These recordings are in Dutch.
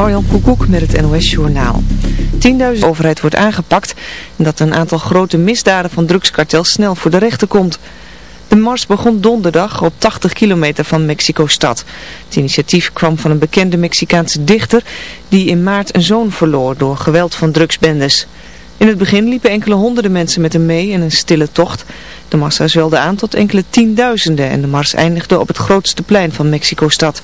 Marjan Koekoek met het NOS Journaal. 10.000 overheid wordt aangepakt en dat een aantal grote misdaden van drugskartels snel voor de rechter komt. De mars begon donderdag op 80 kilometer van Mexico-stad. Het initiatief kwam van een bekende Mexicaanse dichter die in maart een zoon verloor door geweld van drugsbendes. In het begin liepen enkele honderden mensen met hem mee in een stille tocht. De massa zwelde aan tot enkele tienduizenden en de mars eindigde op het grootste plein van Mexico-stad.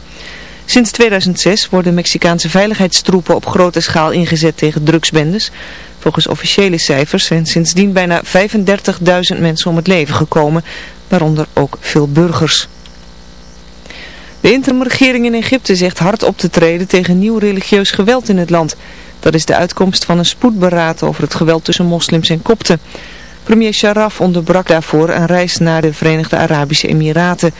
Sinds 2006 worden Mexicaanse veiligheidstroepen op grote schaal ingezet tegen drugsbendes. Volgens officiële cijfers zijn sindsdien bijna 35.000 mensen om het leven gekomen, waaronder ook veel burgers. De interimregering in Egypte zegt hard op te treden tegen nieuw religieus geweld in het land. Dat is de uitkomst van een spoedberaad over het geweld tussen moslims en kopten. Premier Sharaf onderbrak daarvoor een reis naar de Verenigde Arabische Emiraten.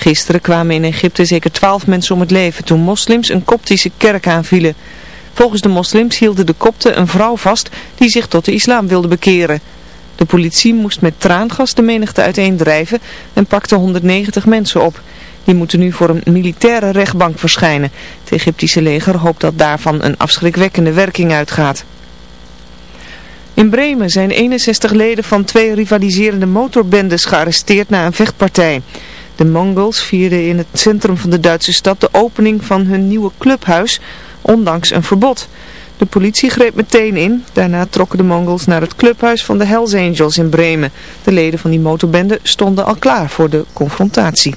Gisteren kwamen in Egypte zeker twaalf mensen om het leven toen moslims een koptische kerk aanvielen. Volgens de moslims hielden de kopten een vrouw vast die zich tot de islam wilde bekeren. De politie moest met traangas de menigte uiteendrijven en pakte 190 mensen op. Die moeten nu voor een militaire rechtbank verschijnen. Het Egyptische leger hoopt dat daarvan een afschrikwekkende werking uitgaat. In Bremen zijn 61 leden van twee rivaliserende motorbendes gearresteerd na een vechtpartij. De Mongols vierden in het centrum van de Duitse stad de opening van hun nieuwe clubhuis, ondanks een verbod. De politie greep meteen in. Daarna trokken de Mongols naar het clubhuis van de Hells Angels in Bremen. De leden van die motorbende stonden al klaar voor de confrontatie.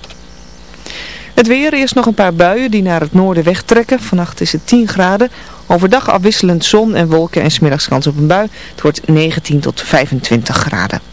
Het weer, eerst nog een paar buien die naar het noorden wegtrekken. Vannacht is het 10 graden. Overdag afwisselend zon en wolken en smiddags kans op een bui. Het wordt 19 tot 25 graden.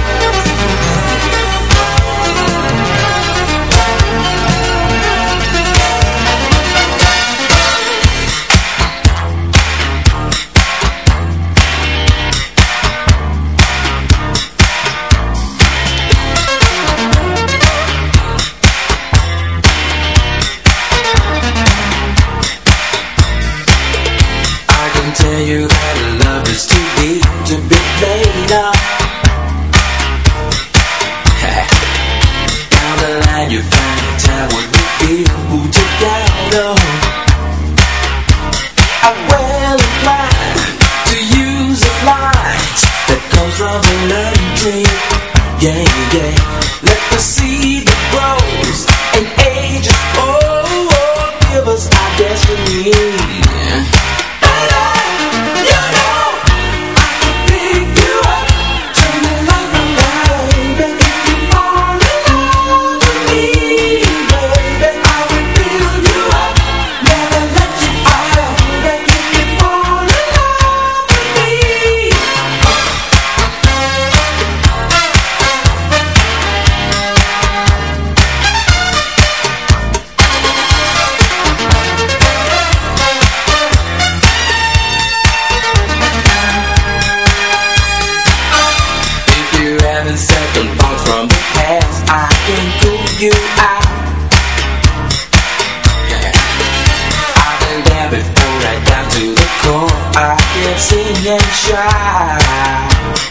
Sing and.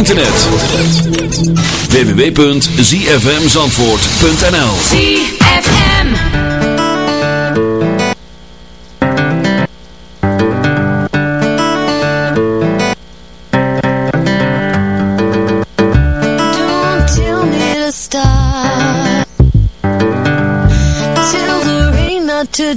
internet. www.zfmzandvoort.nl ZFM Don't to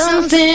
something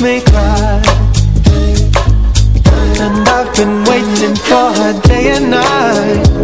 makes me cry And I've been waiting for her day and night.